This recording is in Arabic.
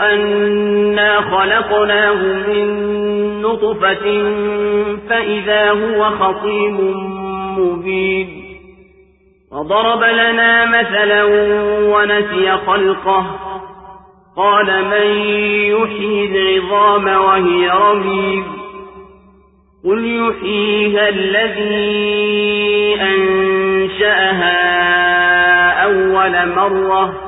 أنا خلقناه من نطفة فإذا هو خصيم مبين وضرب لنا مثلا ونسي خلقه قال من يحيي العظام وهي رميم قل يحييها الذي أنشأها أول مرة